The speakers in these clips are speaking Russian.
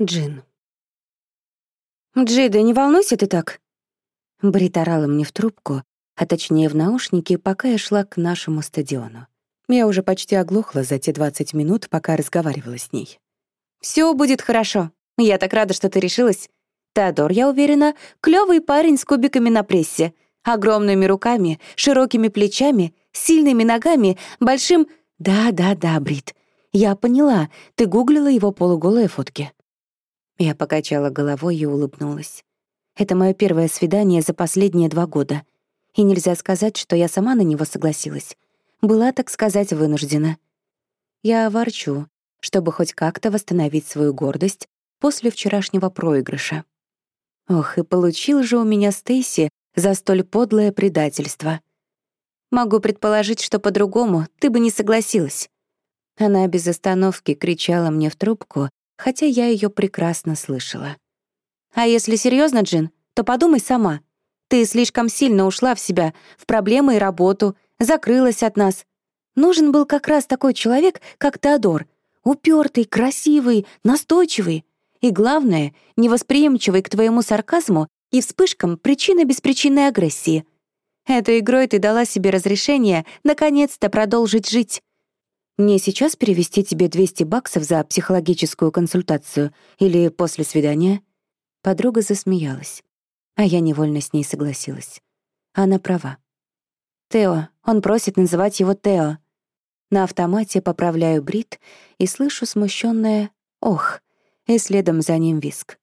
Джин. «Джи, да не волнуйся ты так!» Брит орала мне в трубку, а точнее в наушники, пока я шла к нашему стадиону. Я уже почти оглохла за те 20 минут, пока разговаривала с ней. Все будет хорошо. Я так рада, что ты решилась. Теодор, я уверена, клёвый парень с кубиками на прессе, огромными руками, широкими плечами, сильными ногами, большим... Да-да-да, Брит, я поняла, ты гуглила его полуголые фотки. Я покачала головой и улыбнулась. Это мое первое свидание за последние два года. И нельзя сказать, что я сама на него согласилась. Была, так сказать, вынуждена. Я ворчу, чтобы хоть как-то восстановить свою гордость после вчерашнего проигрыша. Ох, и получил же у меня Стейси за столь подлое предательство. Могу предположить, что по-другому ты бы не согласилась. Она без остановки кричала мне в трубку, хотя я ее прекрасно слышала. «А если серьезно, Джин, то подумай сама. Ты слишком сильно ушла в себя, в проблемы и работу, закрылась от нас. Нужен был как раз такой человек, как Теодор. Упертый, красивый, настойчивый. И главное, невосприимчивый к твоему сарказму и вспышкам причины беспричинной агрессии. Этой игрой ты дала себе разрешение наконец-то продолжить жить. Мне сейчас перевести тебе 200 баксов за психологическую консультацию или после свидания?» Подруга засмеялась, а я невольно с ней согласилась. Она права. «Тео, он просит называть его Тео». На автомате поправляю брит и слышу смущенное «ох», и следом за ним виск.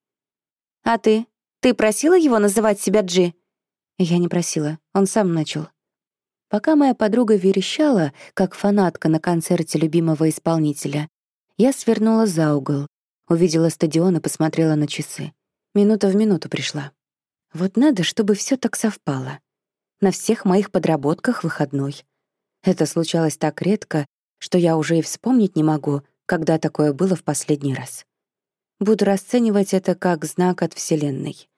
«А ты? Ты просила его называть себя Джи?» Я не просила, он сам начал. Пока моя подруга верещала, как фанатка на концерте любимого исполнителя, я свернула за угол, увидела стадион и посмотрела на часы. Минута в минуту пришла. Вот надо, чтобы все так совпало. На всех моих подработках выходной. Это случалось так редко, что я уже и вспомнить не могу, когда такое было в последний раз. Буду расценивать это как знак от Вселенной.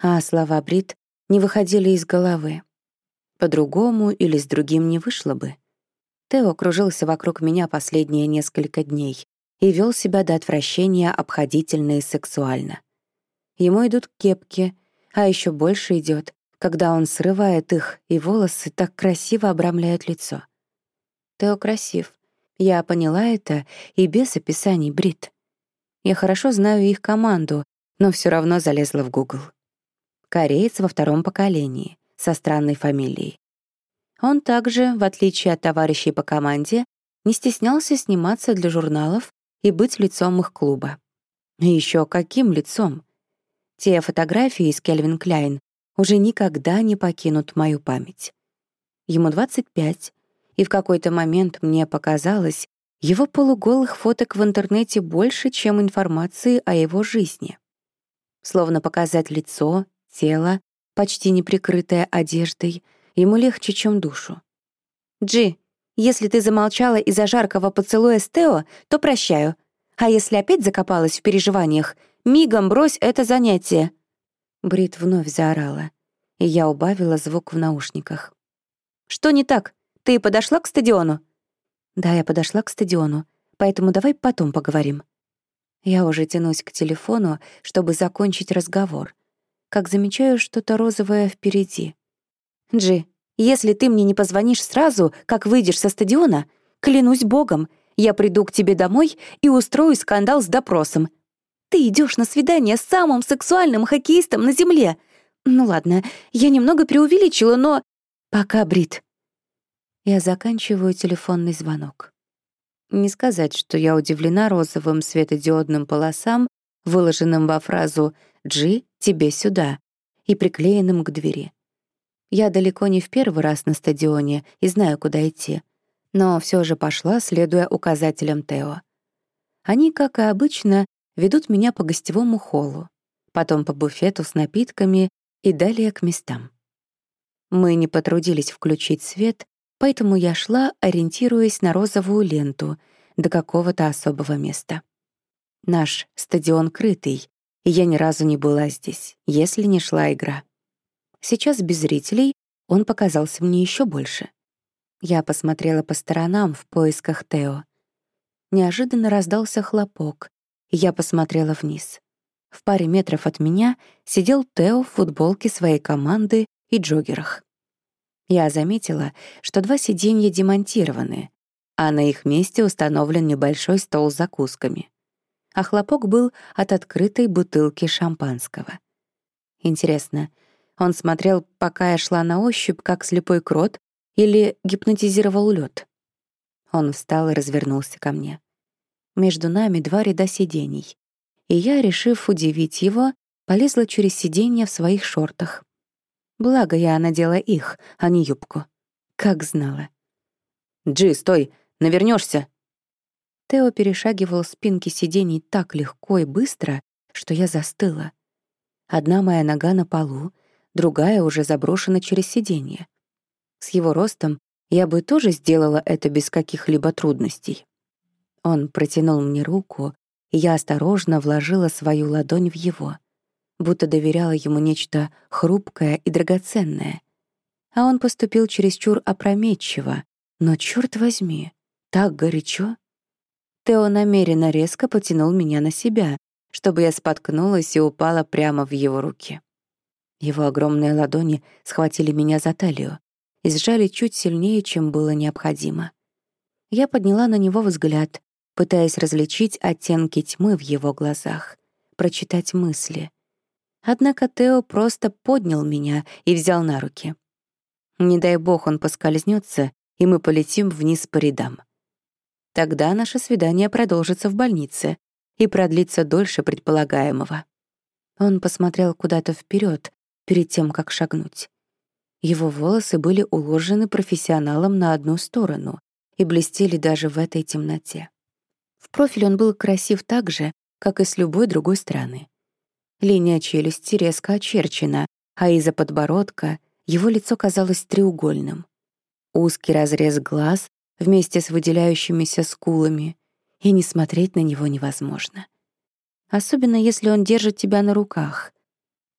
А слова Брит не выходили из головы. По-другому или с другим не вышло бы. Тео кружился вокруг меня последние несколько дней и вел себя до отвращения обходительно и сексуально. Ему идут кепки, а еще больше идет, когда он срывает их, и волосы так красиво обрамляют лицо. Тео красив. Я поняла это и без описаний брит. Я хорошо знаю их команду, но все равно залезла в Google. Кореец во втором поколении со странной фамилией. Он также, в отличие от товарищей по команде, не стеснялся сниматься для журналов и быть лицом их клуба. И еще каким лицом? Те фотографии из Кельвин Кляйн уже никогда не покинут мою память. Ему 25, и в какой-то момент мне показалось, его полуголых фоток в интернете больше, чем информации о его жизни. Словно показать лицо, тело, почти не прикрытое одеждой, ему легче, чем душу. «Джи, если ты замолчала из-за жаркого поцелуя с Тео, то прощаю. А если опять закопалась в переживаниях, мигом брось это занятие». Брит вновь заорала, и я убавила звук в наушниках. «Что не так? Ты подошла к стадиону?» «Да, я подошла к стадиону, поэтому давай потом поговорим». Я уже тянусь к телефону, чтобы закончить разговор, как замечаю что-то розовое впереди. «Джи, если ты мне не позвонишь сразу, как выйдешь со стадиона, клянусь богом, я приду к тебе домой и устрою скандал с допросом. Ты идешь на свидание с самым сексуальным хоккеистом на Земле. Ну ладно, я немного преувеличила, но... Пока, Брит. Я заканчиваю телефонный звонок. Не сказать, что я удивлена розовым светодиодным полосам, выложенным во фразу «Джи, тебе сюда» и приклеенным к двери. Я далеко не в первый раз на стадионе и знаю, куда идти, но все же пошла, следуя указателям Тео. Они, как и обычно, ведут меня по гостевому холлу, потом по буфету с напитками и далее к местам. Мы не потрудились включить свет, поэтому я шла, ориентируясь на розовую ленту до какого-то особого места. Наш стадион крытый, и я ни разу не была здесь, если не шла игра. Сейчас без зрителей он показался мне еще больше. Я посмотрела по сторонам в поисках Тео. Неожиданно раздался хлопок, Я посмотрела вниз. В паре метров от меня сидел Тео в футболке своей команды и джоггерах. Я заметила, что два сиденья демонтированы, а на их месте установлен небольшой стол с закусками. А хлопок был от открытой бутылки шампанского. Интересно, он смотрел, пока я шла на ощупь, как слепой крот, или гипнотизировал лед. Он встал и развернулся ко мне. Между нами два ряда сидений. И я, решив удивить его, полезла через сиденье в своих шортах. Благо я надела их, а не юбку. Как знала. «Джи, стой! Навернешься. Тео перешагивал спинки сидений так легко и быстро, что я застыла. Одна моя нога на полу, другая уже заброшена через сиденье. С его ростом я бы тоже сделала это без каких-либо трудностей. Он протянул мне руку, и я осторожно вложила свою ладонь в его, будто доверяла ему нечто хрупкое и драгоценное. А он поступил чересчур опрометчиво, но, черт возьми, так горячо. Тео намеренно резко потянул меня на себя, чтобы я споткнулась и упала прямо в его руки. Его огромные ладони схватили меня за талию и сжали чуть сильнее, чем было необходимо. Я подняла на него взгляд, пытаясь различить оттенки тьмы в его глазах, прочитать мысли. Однако Тео просто поднял меня и взял на руки. Не дай бог он поскользнется, и мы полетим вниз по рядам. Тогда наше свидание продолжится в больнице и продлится дольше предполагаемого. Он посмотрел куда-то вперед перед тем, как шагнуть. Его волосы были уложены профессионалом на одну сторону и блестели даже в этой темноте. В профиль он был красив так же, как и с любой другой стороны. Линия челюсти резко очерчена, а из-за подбородка его лицо казалось треугольным. Узкий разрез глаз вместе с выделяющимися скулами, и не смотреть на него невозможно. Особенно если он держит тебя на руках.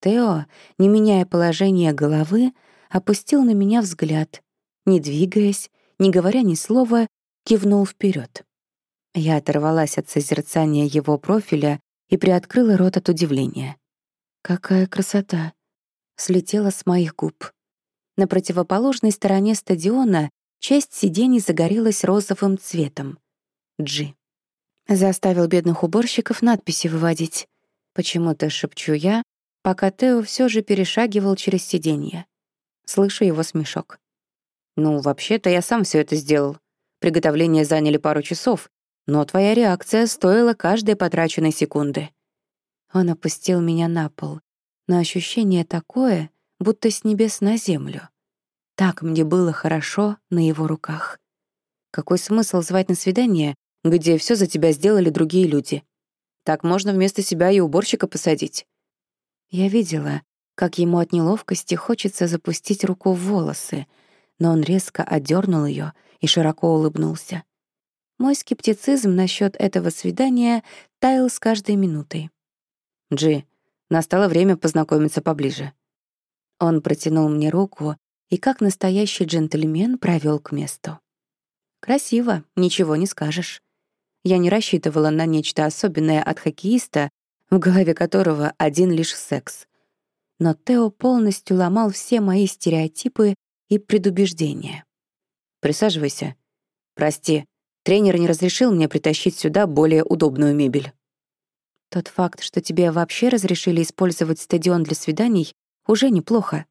Тео, не меняя положение головы, опустил на меня взгляд, не двигаясь, не говоря ни слова, кивнул вперед. Я оторвалась от созерцания его профиля и приоткрыла рот от удивления. «Какая красота!» слетела с моих губ. На противоположной стороне стадиона часть сидений загорелась розовым цветом. Джи. Заставил бедных уборщиков надписи выводить. Почему-то шепчу я, пока Тео все же перешагивал через сиденье. Слышу его смешок. «Ну, вообще-то я сам все это сделал. Приготовления заняли пару часов, но твоя реакция стоила каждой потраченной секунды». Он опустил меня на пол, но ощущение такое, будто с небес на землю. Так мне было хорошо на его руках. Какой смысл звать на свидание, где все за тебя сделали другие люди? Так можно вместо себя и уборщика посадить. Я видела, как ему от неловкости хочется запустить руку в волосы, но он резко отдернул ее и широко улыбнулся. Мой скептицизм насчет этого свидания таял с каждой минутой. «Джи, настало время познакомиться поближе». Он протянул мне руку и, как настоящий джентльмен, провел к месту. Красиво, ничего не скажешь. Я не рассчитывала на нечто особенное от хоккеиста, в голове которого один лишь секс. Но Тео полностью ломал все мои стереотипы и предубеждения. «Присаживайся. Прости, Тренер не разрешил мне притащить сюда более удобную мебель. Тот факт, что тебе вообще разрешили использовать стадион для свиданий, уже неплохо.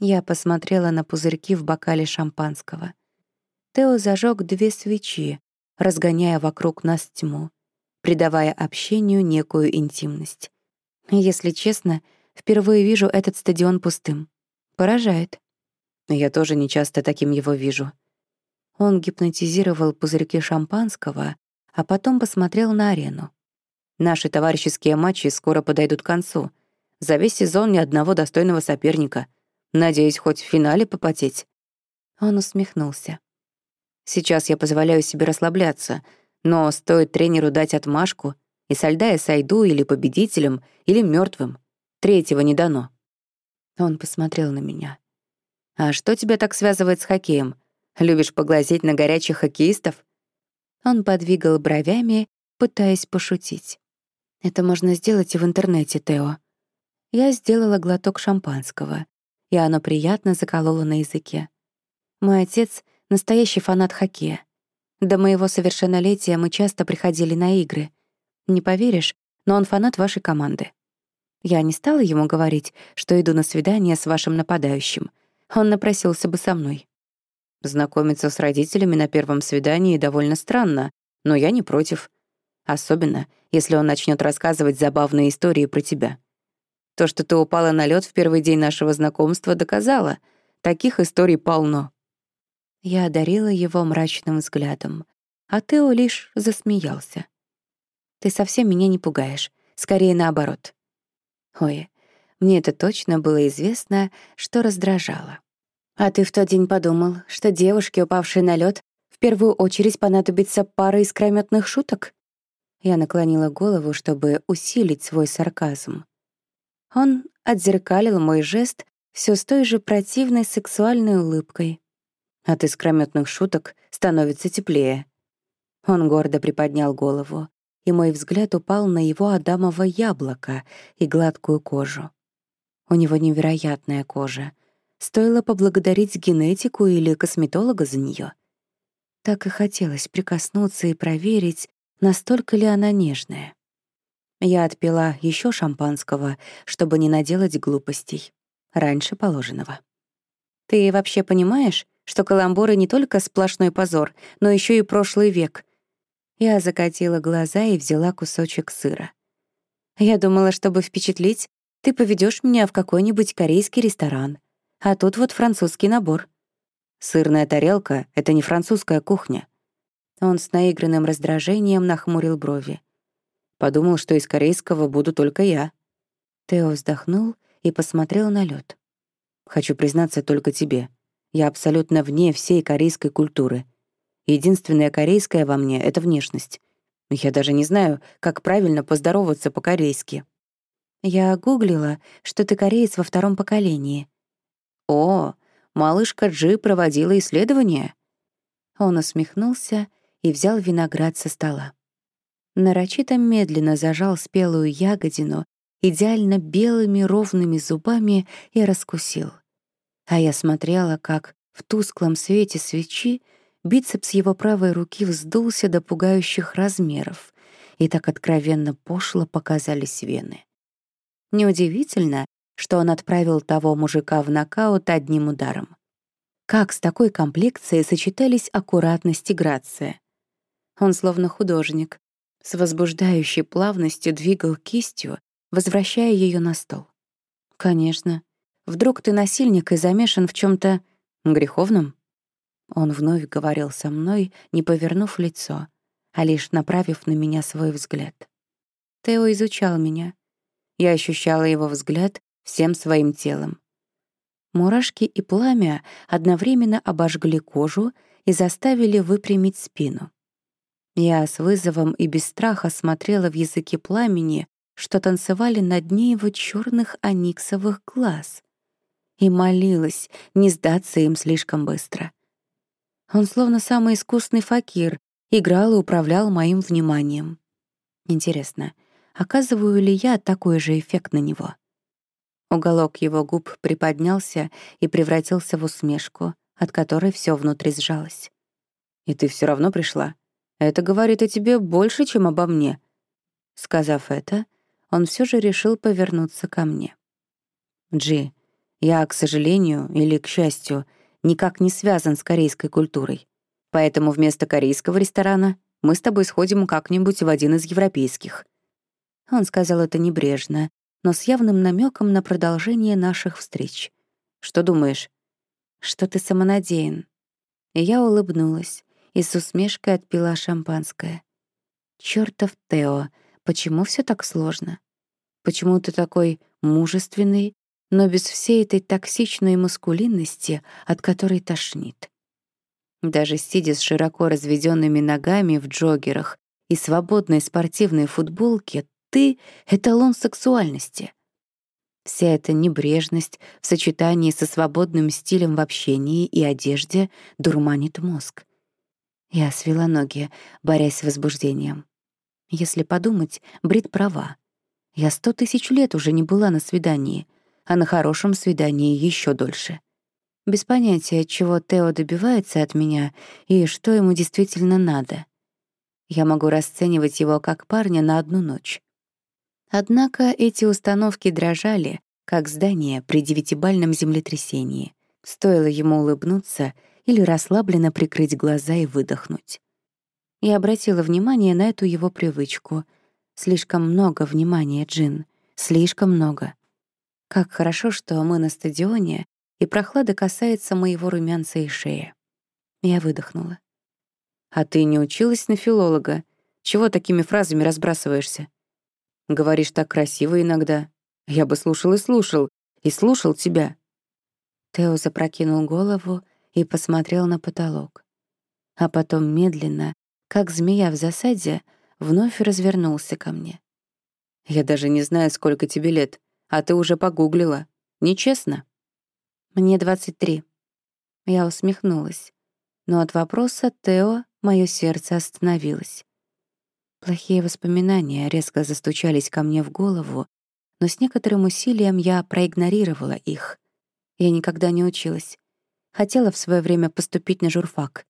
Я посмотрела на пузырьки в бокале шампанского. Тео зажег две свечи, разгоняя вокруг нас тьму, придавая общению некую интимность. Если честно, впервые вижу этот стадион пустым. Поражает. Я тоже нечасто таким его вижу. Он гипнотизировал пузырьки шампанского, а потом посмотрел на арену. «Наши товарищеские матчи скоро подойдут к концу. За весь сезон ни одного достойного соперника. Надеюсь, хоть в финале попотеть». Он усмехнулся. «Сейчас я позволяю себе расслабляться, но стоит тренеру дать отмашку, и со льда я сойду или победителем, или мертвым. Третьего не дано». Он посмотрел на меня. «А что тебя так связывает с хоккеем? Любишь поглазеть на горячих хоккеистов?» Он подвигал бровями, пытаясь пошутить. Это можно сделать и в интернете, Тео. Я сделала глоток шампанского, и оно приятно закололо на языке. Мой отец — настоящий фанат хоккея. До моего совершеннолетия мы часто приходили на игры. Не поверишь, но он фанат вашей команды. Я не стала ему говорить, что иду на свидание с вашим нападающим. Он напросился бы со мной. Знакомиться с родителями на первом свидании довольно странно, но я не против. Особенно, если он начнет рассказывать забавные истории про тебя. То, что ты упала на лед в первый день нашего знакомства, доказало. Таких историй полно. Я одарила его мрачным взглядом, а Тео лишь засмеялся. «Ты совсем меня не пугаешь, скорее наоборот. Ой, мне это точно было известно, что раздражало. А ты в тот день подумал, что девушке, упавшей на лед, в первую очередь понадобится пара искрометных шуток? Я наклонила голову, чтобы усилить свой сарказм. Он отзеркалил мой жест все с той же противной сексуальной улыбкой. От искрометных шуток становится теплее. Он гордо приподнял голову и мой взгляд упал на его адамово яблоко и гладкую кожу. У него невероятная кожа. Стоило поблагодарить генетику или косметолога за нее. Так и хотелось прикоснуться и проверить, настолько ли она нежная. Я отпила еще шампанского, чтобы не наделать глупостей. Раньше положенного. Ты вообще понимаешь, что каламбуры не только сплошной позор, но еще и прошлый век — я закатила глаза и взяла кусочек сыра. Я думала, чтобы впечатлить, ты поведешь меня в какой-нибудь корейский ресторан. А тут вот французский набор. Сырная тарелка — это не французская кухня. Он с наигранным раздражением нахмурил брови. Подумал, что из корейского буду только я. Тео вздохнул и посмотрел на лед. Хочу признаться только тебе. Я абсолютно вне всей корейской культуры — Единственное корейское во мне — это внешность. Я даже не знаю, как правильно поздороваться по-корейски. Я гуглила, что ты кореец во втором поколении. О, малышка Джи проводила исследование. Он усмехнулся и взял виноград со стола. Нарочито медленно зажал спелую ягодину идеально белыми ровными зубами и раскусил. А я смотрела, как в тусклом свете свечи Бицепс его правой руки вздулся до пугающих размеров, и так откровенно пошло показались вены. Неудивительно, что он отправил того мужика в нокаут одним ударом. Как с такой комплекцией сочетались аккуратность и грация? Он словно художник, с возбуждающей плавностью двигал кистью, возвращая ее на стол. «Конечно. Вдруг ты насильник и замешан в чем то греховном?» Он вновь говорил со мной, не повернув лицо, а лишь направив на меня свой взгляд. Тео изучал меня. Я ощущала его взгляд всем своим телом. Мурашки и пламя одновременно обожгли кожу и заставили выпрямить спину. Я с вызовом и без страха смотрела в языки пламени, что танцевали на дне его черных аниксовых глаз, и молилась не сдаться им слишком быстро — он словно самый искусный факир, играл и управлял моим вниманием. Интересно, оказываю ли я такой же эффект на него? Уголок его губ приподнялся и превратился в усмешку, от которой все внутри сжалось. «И ты все равно пришла? Это говорит о тебе больше, чем обо мне». Сказав это, он все же решил повернуться ко мне. «Джи, я, к сожалению или к счастью, никак не связан с корейской культурой. Поэтому вместо корейского ресторана мы с тобой сходим как-нибудь в один из европейских». Он сказал это небрежно, но с явным намеком на продолжение наших встреч. «Что думаешь?» «Что ты самонадеян». Я улыбнулась и с усмешкой отпила шампанское. «Чёртов Тео, почему все так сложно? Почему ты такой мужественный, но без всей этой токсичной маскулинности, от которой тошнит. Даже сидя с широко разведенными ногами в джоггерах и свободной спортивной футболке, ты — эталон сексуальности. Вся эта небрежность в сочетании со свободным стилем в общении и одежде дурманит мозг. Я свела ноги, борясь с возбуждением. Если подумать, Брит права. Я сто тысяч лет уже не была на свидании, а на хорошем свидании еще дольше. Без понятия, чего Тео добивается от меня и что ему действительно надо. Я могу расценивать его как парня на одну ночь. Однако эти установки дрожали, как здание при девятибальном землетрясении. Стоило ему улыбнуться или расслабленно прикрыть глаза и выдохнуть. Я обратила внимание на эту его привычку. Слишком много внимания, Джин. Слишком много. Как хорошо, что мы на стадионе, и прохлада касается моего румянца и шеи. Я выдохнула. «А ты не училась на филолога? Чего такими фразами разбрасываешься? Говоришь так красиво иногда. Я бы слушал и слушал, и слушал тебя». Тео запрокинул голову и посмотрел на потолок. А потом медленно, как змея в засаде, вновь развернулся ко мне. «Я даже не знаю, сколько тебе лет, а ты уже погуглила. Нечестно?» «Мне 23». Я усмехнулась, но от вопроса Тео мое сердце остановилось. Плохие воспоминания резко застучались ко мне в голову, но с некоторым усилием я проигнорировала их. Я никогда не училась. Хотела в свое время поступить на журфак.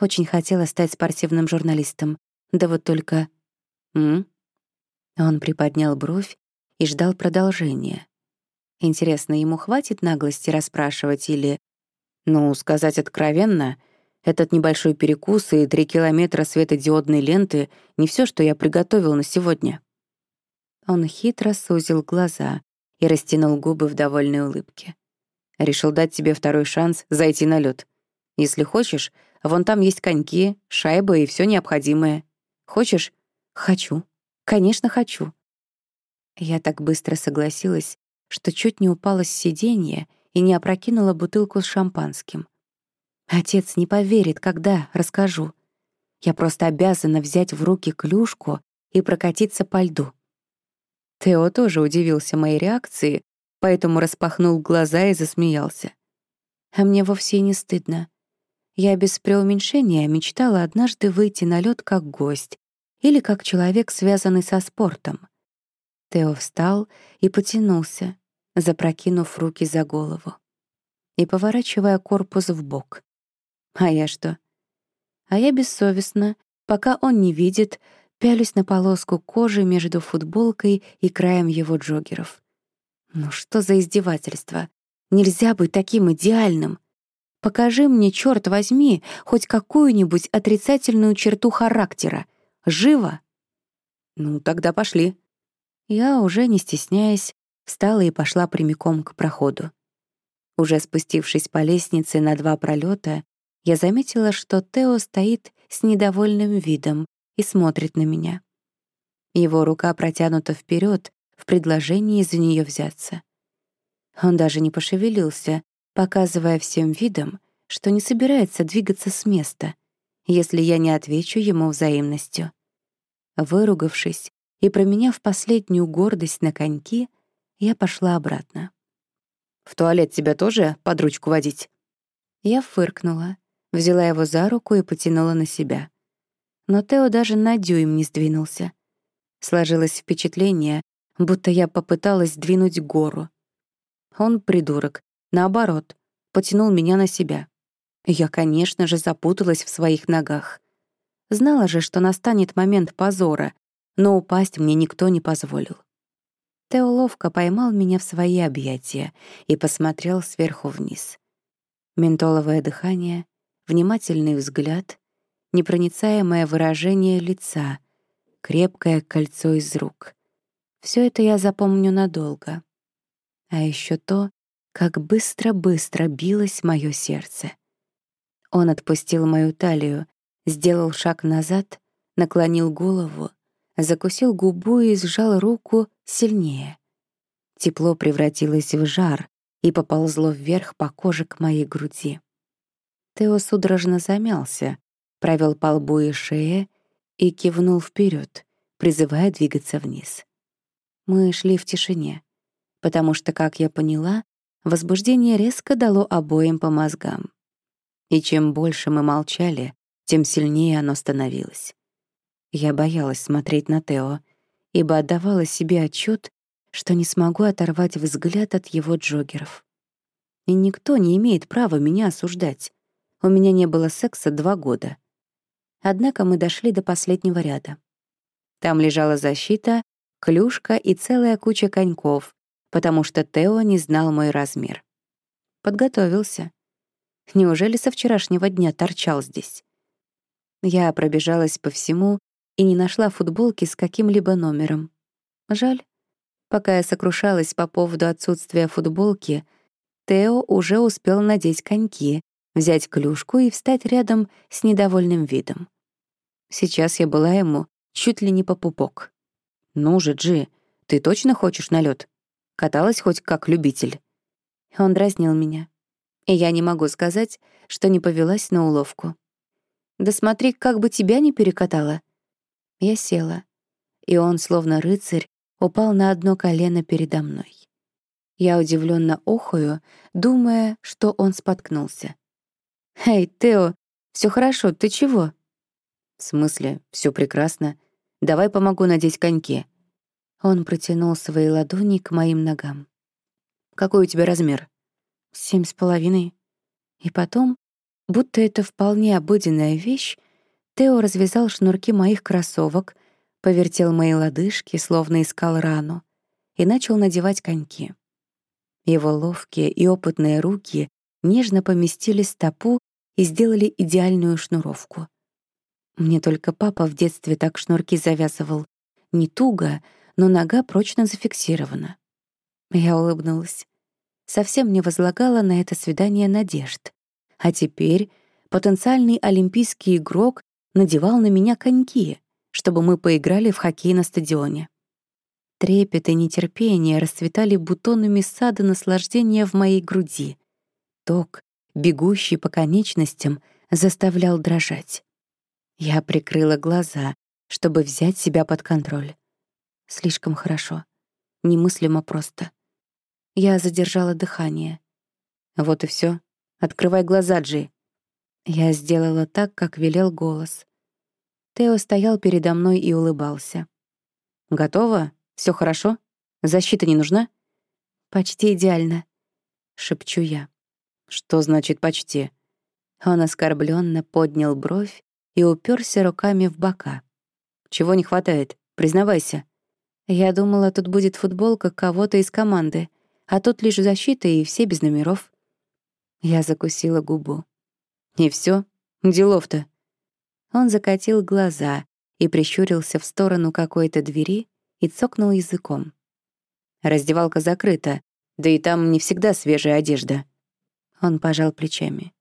Очень хотела стать спортивным журналистом. Да вот только... М? Он приподнял бровь и ждал продолжения. Интересно, ему хватит наглости расспрашивать или... Ну, сказать откровенно, этот небольшой перекус и три километра светодиодной ленты — не все, что я приготовил на сегодня. Он хитро сузил глаза и растянул губы в довольной улыбке. Решил дать тебе второй шанс зайти на лед. Если хочешь, Вон там есть коньки, шайба и все необходимое. Хочешь? Хочу. Конечно, хочу. Я так быстро согласилась, что чуть не упала с сиденья и не опрокинула бутылку с шампанским. Отец не поверит, когда расскажу. Я просто обязана взять в руки клюшку и прокатиться по льду. Тео тоже удивился моей реакции, поэтому распахнул глаза и засмеялся. А мне вовсе не стыдно. Я без преуменьшения мечтала однажды выйти на лед как гость или как человек, связанный со спортом. Тео встал и потянулся, запрокинув руки за голову и поворачивая корпус в бок. А я что? А я бессовестно, пока он не видит, пялюсь на полоску кожи между футболкой и краем его джоггеров. Ну что за издевательство? Нельзя быть таким идеальным. Покажи мне, черт возьми, хоть какую-нибудь отрицательную черту характера. Живо? Ну, тогда пошли. Я, уже не стесняясь, встала и пошла прямиком к проходу. Уже спустившись по лестнице на два пролета, я заметила, что Тео стоит с недовольным видом и смотрит на меня. Его рука протянута вперед в предложении за нее взяться. Он даже не пошевелился, показывая всем видом, что не собирается двигаться с места, если я не отвечу ему взаимностью. Выругавшись и променяв последнюю гордость на коньки, я пошла обратно. «В туалет тебя тоже под ручку водить?» Я фыркнула, взяла его за руку и потянула на себя. Но Тео даже на дюйм не сдвинулся. Сложилось впечатление, будто я попыталась двинуть гору. Он придурок, Наоборот, потянул меня на себя. Я, конечно же, запуталась в своих ногах. Знала же, что настанет момент позора, но упасть мне никто не позволил. Тео ловко поймал меня в свои объятия и посмотрел сверху вниз. Ментоловое дыхание, внимательный взгляд, непроницаемое выражение лица, крепкое кольцо из рук. Все это я запомню надолго. А еще то, как быстро-быстро билось мое сердце. Он отпустил мою талию, сделал шаг назад, наклонил голову, закусил губу и сжал руку сильнее. Тепло превратилось в жар и поползло вверх по коже к моей груди. Тео судорожно замялся, провел по лбу и шее и кивнул вперед, призывая двигаться вниз. Мы шли в тишине, потому что, как я поняла, Возбуждение резко дало обоим по мозгам. И чем больше мы молчали, тем сильнее оно становилось. Я боялась смотреть на Тео, ибо отдавала себе отчет, что не смогу оторвать взгляд от его джогеров. И никто не имеет права меня осуждать. У меня не было секса два года. Однако мы дошли до последнего ряда. Там лежала защита, клюшка и целая куча коньков, потому что Тео не знал мой размер. Подготовился. Неужели со вчерашнего дня торчал здесь? Я пробежалась по всему и не нашла футболки с каким-либо номером. Жаль. Пока я сокрушалась по поводу отсутствия футболки, Тео уже успел надеть коньки, взять клюшку и встать рядом с недовольным видом. Сейчас я была ему чуть ли не по пупок. «Ну же, Джи, ты точно хочешь на лёд? Каталась хоть как любитель?» Он дразнил меня. И я не могу сказать, что не повелась на уловку. «Да смотри, как бы тебя не перекатала». Я села, и он, словно рыцарь, упал на одно колено передо мной. Я удивленно охаю, думая, что он споткнулся. «Эй, Тео, все хорошо, ты чего?» «В смысле, все прекрасно. Давай помогу надеть коньки». Он протянул свои ладони к моим ногам. «Какой у тебя размер?» «Семь с половиной». И потом, будто это вполне обыденная вещь, Тео развязал шнурки моих кроссовок, повертел мои лодыжки, словно искал рану, и начал надевать коньки. Его ловкие и опытные руки нежно поместили стопу и сделали идеальную шнуровку. Мне только папа в детстве так шнурки завязывал. Не туго, но нога прочно зафиксирована. Я улыбнулась. Совсем не возлагала на это свидание надежд. А теперь потенциальный олимпийский игрок надевал на меня коньки, чтобы мы поиграли в хоккей на стадионе. Трепет и нетерпение расцветали бутонами сада наслаждения в моей груди. Ток, бегущий по конечностям, заставлял дрожать. Я прикрыла глаза, чтобы взять себя под контроль. Слишком хорошо. Немыслимо просто. Я задержала дыхание. Вот и все. Открывай глаза, Джи. Я сделала так, как велел голос. Тео стоял передо мной и улыбался. «Готово? Все хорошо? Защита не нужна?» «Почти идеально», — шепчу я. «Что значит «почти»?» Он оскорбленно поднял бровь и уперся руками в бока. «Чего не хватает? Признавайся». Я думала, тут будет футболка кого-то из команды, а тут лишь защита и все без номеров. Я закусила губу. «И все? Делов-то?» Он закатил глаза и прищурился в сторону какой-то двери и цокнул языком. Раздевалка закрыта, да и там не всегда свежая одежда. Он пожал плечами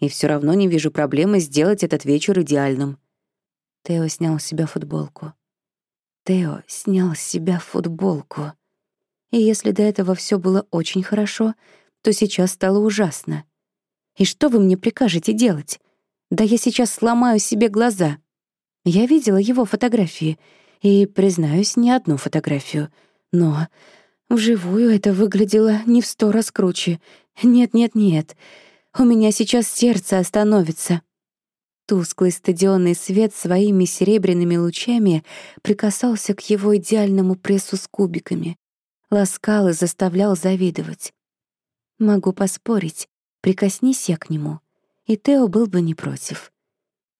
и все равно не вижу проблемы сделать этот вечер идеальным. Тео снял с себя футболку. Тео снял с себя футболку. И если до этого все было очень хорошо, то сейчас стало ужасно. И что вы мне прикажете делать? Да я сейчас сломаю себе глаза. Я видела его фотографии, и, признаюсь, не одну фотографию. Но вживую это выглядело не в сто раз круче. Нет-нет-нет, у меня сейчас сердце остановится. Тусклый стадионный свет своими серебряными лучами прикасался к его идеальному прессу с кубиками, ласкал и заставлял завидовать. Могу поспорить, прикоснись я к нему, и Тео был бы не против.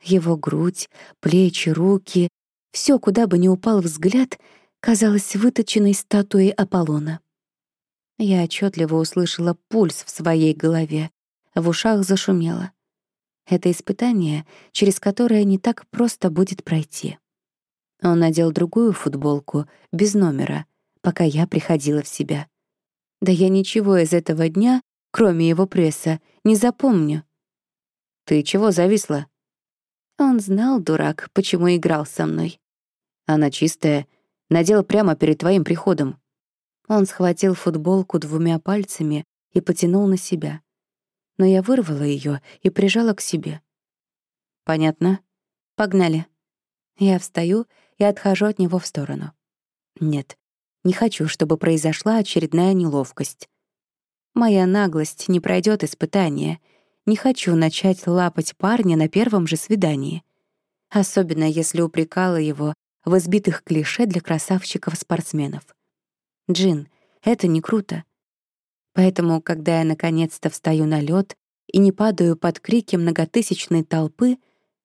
Его грудь, плечи, руки — все, куда бы ни упал взгляд, казалось выточенной статуей Аполлона. Я отчетливо услышала пульс в своей голове, в ушах зашумело. Это испытание, через которое не так просто будет пройти. Он надел другую футболку, без номера, пока я приходила в себя. Да я ничего из этого дня, кроме его пресса, не запомню. «Ты чего зависла?» Он знал, дурак, почему играл со мной. Она чистая, надела прямо перед твоим приходом. Он схватил футболку двумя пальцами и потянул на себя но я вырвала ее и прижала к себе. «Понятно. Погнали». Я встаю и отхожу от него в сторону. Нет, не хочу, чтобы произошла очередная неловкость. Моя наглость не пройдет испытание. Не хочу начать лапать парня на первом же свидании. особенно если упрекала его в избитых клише для красавчиков-спортсменов. Джин, это не круто. Поэтому, когда я наконец-то встаю на лед и не падаю под крики многотысячной толпы,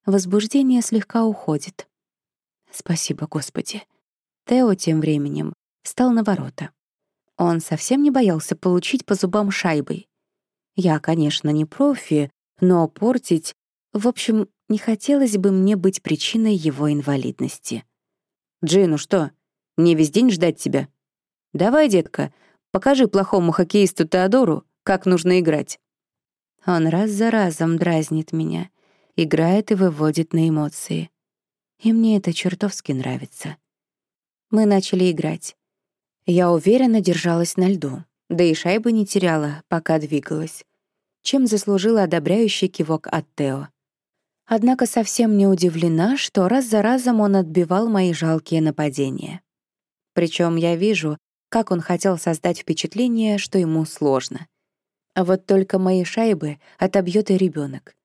возбуждение слегка уходит. Спасибо, Господи. Тео тем временем встал на ворота. Он совсем не боялся получить по зубам шайбой. Я, конечно, не профи, но портить... В общем, не хотелось бы мне быть причиной его инвалидности. «Джей, ну что, мне весь день ждать тебя? Давай, детка, покажи плохому хоккеисту Теодору, как нужно играть». Он раз за разом дразнит меня, играет и выводит на эмоции. И мне это чертовски нравится. Мы начали играть. Я уверенно держалась на льду, да и шайбы не теряла, пока двигалась, чем заслужила одобряющий кивок от Тео. Однако совсем не удивлена, что раз за разом он отбивал мои жалкие нападения. Причем я вижу, как он хотел создать впечатление, что ему сложно. А вот только мои шайбы отобьёт и ребёнок.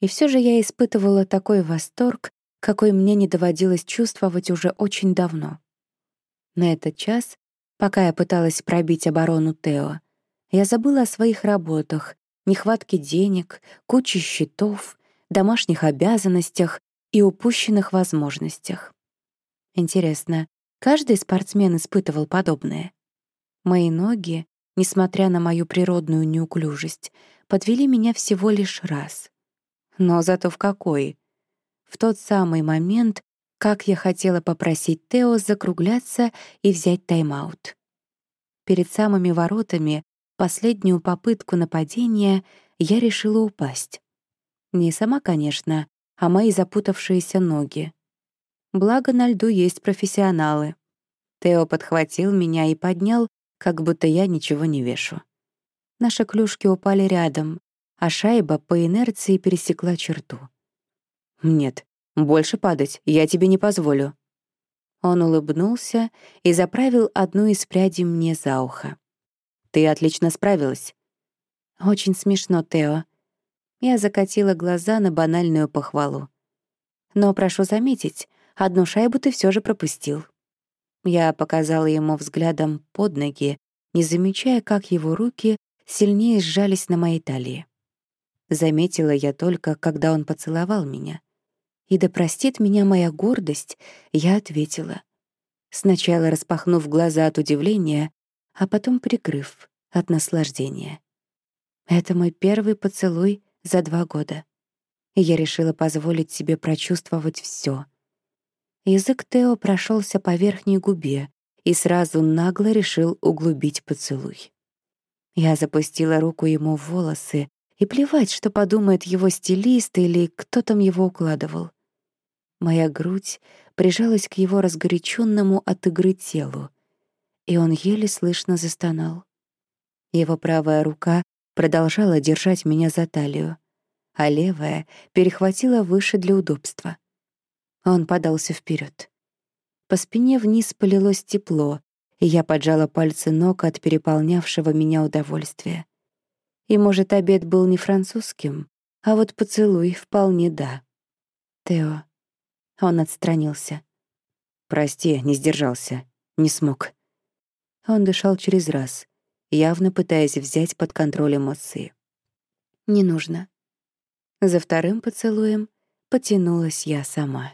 И всё же я испытывала такой восторг, какой мне не доводилось чувствовать уже очень давно. На этот час, пока я пыталась пробить оборону Тео, я забыла о своих работах, нехватке денег, куче счетов, домашних обязанностях и упущенных возможностях. Интересно, каждый спортсмен испытывал подобное? Мои ноги, несмотря на мою природную неуклюжесть, подвели меня всего лишь раз. Но зато в какой? в тот самый момент, как я хотела попросить Тео закругляться и взять тайм-аут. Перед самыми воротами, последнюю попытку нападения, я решила упасть. Не сама, конечно, а мои запутавшиеся ноги. Благо, на льду есть профессионалы. Тео подхватил меня и поднял, как будто я ничего не вешу. Наши клюшки упали рядом, а шайба по инерции пересекла черту. «Нет, больше падать я тебе не позволю». Он улыбнулся и заправил одну из прядей мне за ухо. «Ты отлично справилась». «Очень смешно, Тео». Я закатила глаза на банальную похвалу. «Но прошу заметить, одну шайбу ты все же пропустил». Я показала ему взглядом под ноги, не замечая, как его руки сильнее сжались на моей талии. Заметила я только, когда он поцеловал меня — и да простит меня моя гордость, я ответила, сначала распахнув глаза от удивления, а потом прикрыв от наслаждения. Это мой первый поцелуй за два года, и я решила позволить себе прочувствовать все. Язык Тео прошелся по верхней губе и сразу нагло решил углубить поцелуй. Я запустила руку ему в волосы, и плевать, что подумает его стилист или кто там его укладывал. Моя грудь прижалась к его разгоряченному от игры телу, и он еле слышно застонал. Его правая рука продолжала держать меня за талию, а левая перехватила выше для удобства. Он подался вперед. По спине вниз полилось тепло, и я поджала пальцы ног от переполнявшего меня удовольствия. И, может, обед был не французским, а вот поцелуй вполне да. Тео, он отстранился. «Прости, не сдержался. Не смог». Он дышал через раз, явно пытаясь взять под контроль эмоции. «Не нужно». За вторым поцелуем потянулась я сама.